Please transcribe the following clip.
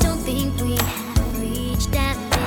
Don't think we have reached that